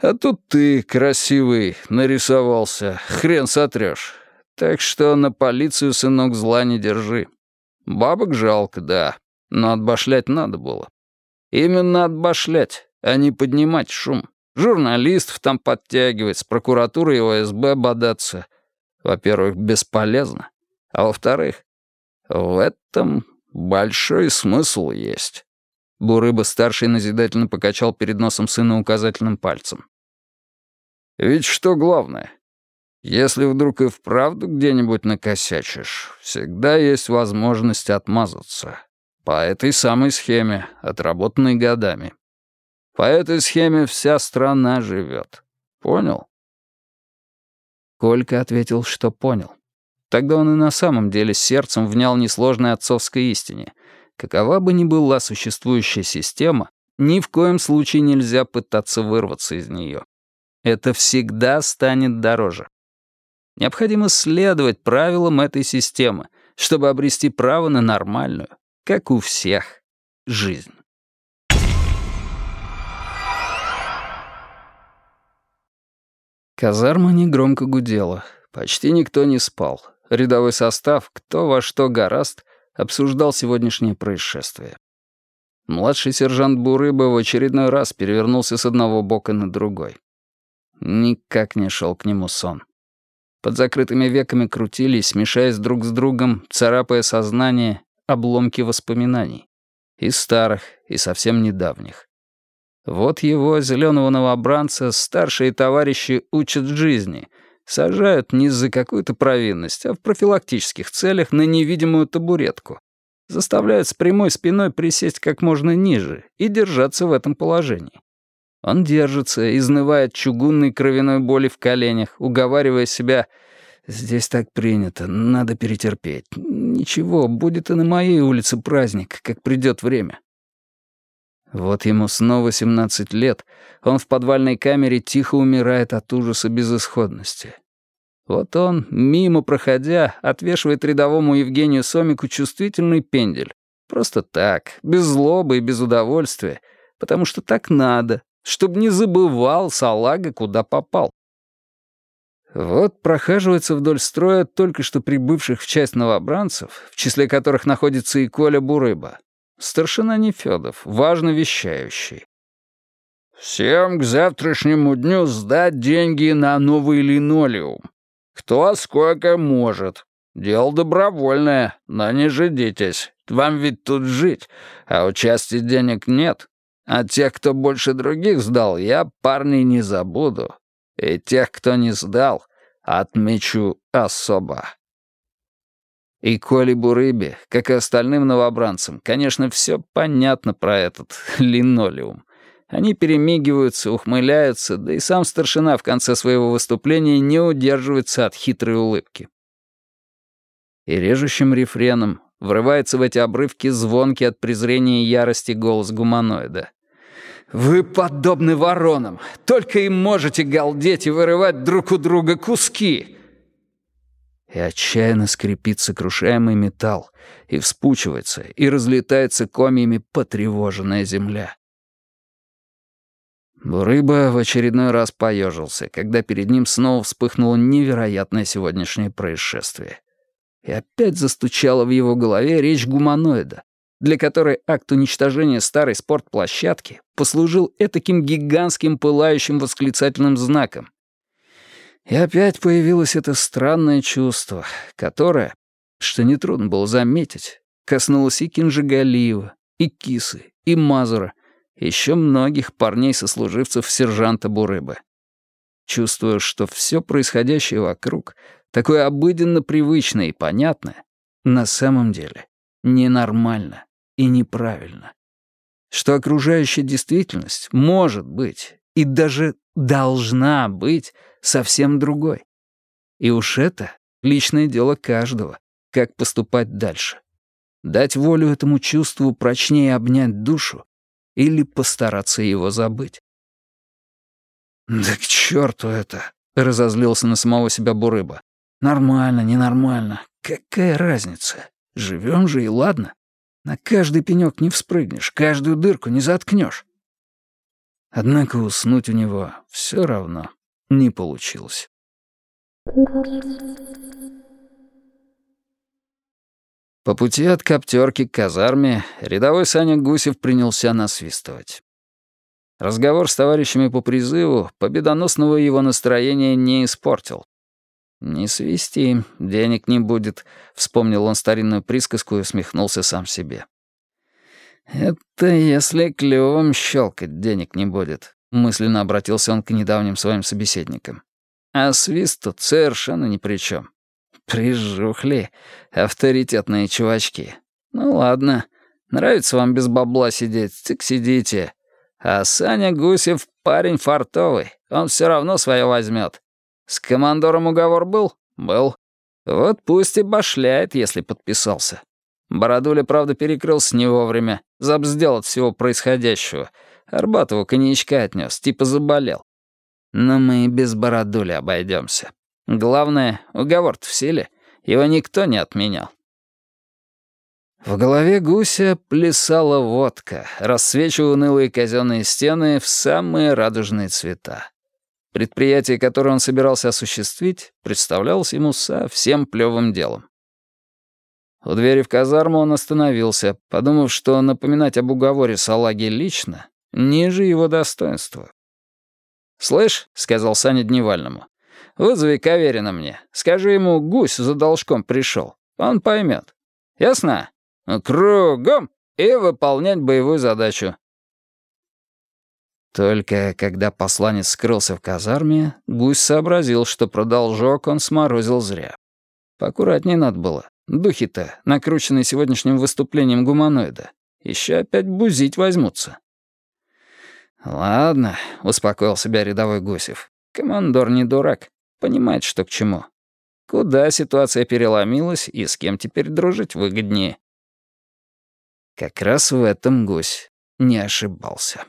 А тут ты, красивый, нарисовался, хрен сотрешь. Так что на полицию, сынок, зла не держи. Бабок жалко, да, но отбашлять надо было. Именно отбашлять, а не поднимать шум. Журналистов там подтягивать, с прокуратурой и ОСБ бодаться — во-первых, бесполезно, а во-вторых, в этом большой смысл есть. Бурыба-старший назидательно покачал перед носом сына указательным пальцем. Ведь что главное? Если вдруг и вправду где-нибудь накосячишь, всегда есть возможность отмазаться. По этой самой схеме, отработанной годами. По этой схеме вся страна живет. Понял? Колька ответил, что понял. Тогда он и на самом деле сердцем внял несложной отцовской истине. Какова бы ни была существующая система, ни в коем случае нельзя пытаться вырваться из нее. Это всегда станет дороже. Необходимо следовать правилам этой системы, чтобы обрести право на нормальную, как у всех, жизнь. Казарма негромко гудела. Почти никто не спал. Рядовой состав, кто во что гораст, обсуждал сегодняшнее происшествие. Младший сержант Бурыба в очередной раз перевернулся с одного бока на другой. Никак не шел к нему сон. Под закрытыми веками крутились, смешаясь друг с другом, царапая сознание, обломки воспоминаний. И старых, и совсем недавних. Вот его, зеленого новобранца, старшие товарищи учат жизни, сажают не за какую-то провинность, а в профилактических целях на невидимую табуретку. Заставляют с прямой спиной присесть как можно ниже и держаться в этом положении. Он держится, изнывая от чугунной кровяной боли в коленях, уговаривая себя «Здесь так принято, надо перетерпеть. Ничего, будет и на моей улице праздник, как придет время». Вот ему снова 17 лет, он в подвальной камере тихо умирает от ужаса безысходности. Вот он, мимо проходя, отвешивает рядовому Евгению Сомику чувствительный пендель. Просто так, без злобы и без удовольствия, потому что так надо, чтобы не забывал салага, куда попал. Вот прохаживается вдоль строя только что прибывших в часть новобранцев, в числе которых находится и Коля Бурыба. Старшина Нефёдов, важно вещающий. «Всем к завтрашнему дню сдать деньги на новый линолеум. Кто сколько может. Дело добровольное, но не ждитесь. Вам ведь тут жить, а у части денег нет. А тех, кто больше других сдал, я, парни, не забуду. И тех, кто не сдал, отмечу особо. И Коле Бурыбе, как и остальным новобранцам, конечно, все понятно про этот линолеум. Они перемигиваются, ухмыляются, да и сам старшина в конце своего выступления не удерживается от хитрой улыбки. И режущим рефреном врывается в эти обрывки звонкий от презрения и ярости голос гуманоида. «Вы подобны воронам, только и можете галдеть и вырывать друг у друга куски!» И отчаянно скрипит сокрушаемый металл, и вспучивается, и разлетается комьями потревоженная земля. Бурыба в очередной раз поежился, когда перед ним снова вспыхнуло невероятное сегодняшнее происшествие. И опять застучала в его голове речь гуманоида, для которой акт уничтожения старой спортплощадки послужил этаким гигантским пылающим восклицательным знаком. И опять появилось это странное чувство, которое, что нетрудно было заметить, коснулось и Кинжигалиева, и Кисы, и Мазура, еще многих парней-сослуживцев сержанта Бурыбы. Чувствуя, что все происходящее вокруг, такое обыденно привычное и понятное, на самом деле ненормально и неправильно. Что окружающая действительность может быть и даже должна быть совсем другой. И уж это личное дело каждого, как поступать дальше. Дать волю этому чувству прочнее обнять душу или постараться его забыть. «Да к черту это!» — разозлился на самого себя Бурыба. «Нормально, ненормально. Какая разница? Живем же и ладно. На каждый пенек не вспрыгнешь, каждую дырку не заткнешь». Однако уснуть у него все равно не получилось. По пути от коптерки к казарме рядовой Саня Гусев принялся насвистывать. Разговор с товарищами по призыву победоносного его настроения не испортил. «Не свисти, денег не будет», — вспомнил он старинную присказку и усмехнулся сам себе. «Это если клювом щелкать денег не будет», — мысленно обратился он к недавним своим собеседникам. «А свист тут совершенно ни при чем. Прижухли, авторитетные чувачки. Ну ладно, нравится вам без бабла сидеть, так сидите. А Саня Гусев парень фартовый, он все равно свое возьмет. С командором уговор был? Был. Вот пусть и башляет, если подписался. Бородуля, правда, перекрылся не вовремя, забздел от всего происходящего. Арбатову коньячка отнес, типа заболел. Но мы и без Бородули обойдемся. Главное, уговор-то в силе. Его никто не отменял. В голове гуся плясала водка, рассвечивая унылые казенные стены в самые радужные цвета. Предприятие, которое он собирался осуществить, представлялось ему совсем плевым делом. У двери в казарму он остановился, подумав, что напоминать об уговоре салаги лично ниже его достоинства. «Слышь», — сказал Саня Дневальному, Вызови Каверина мне. Скажи ему, гусь за должком пришел. Он поймет. Ясно? Кругом и выполнять боевую задачу. Только когда посланец скрылся в казарме, гусь сообразил, что про должок он сморозил зря. Поаккуратнее надо было. Духи-то, накрученные сегодняшним выступлением гуманоида, еще опять бузить возьмутся. «Ладно», — успокоил себя рядовой Гусев. «Командор не дурак, понимает, что к чему. Куда ситуация переломилась и с кем теперь дружить выгоднее?» Как раз в этом гусь не ошибался.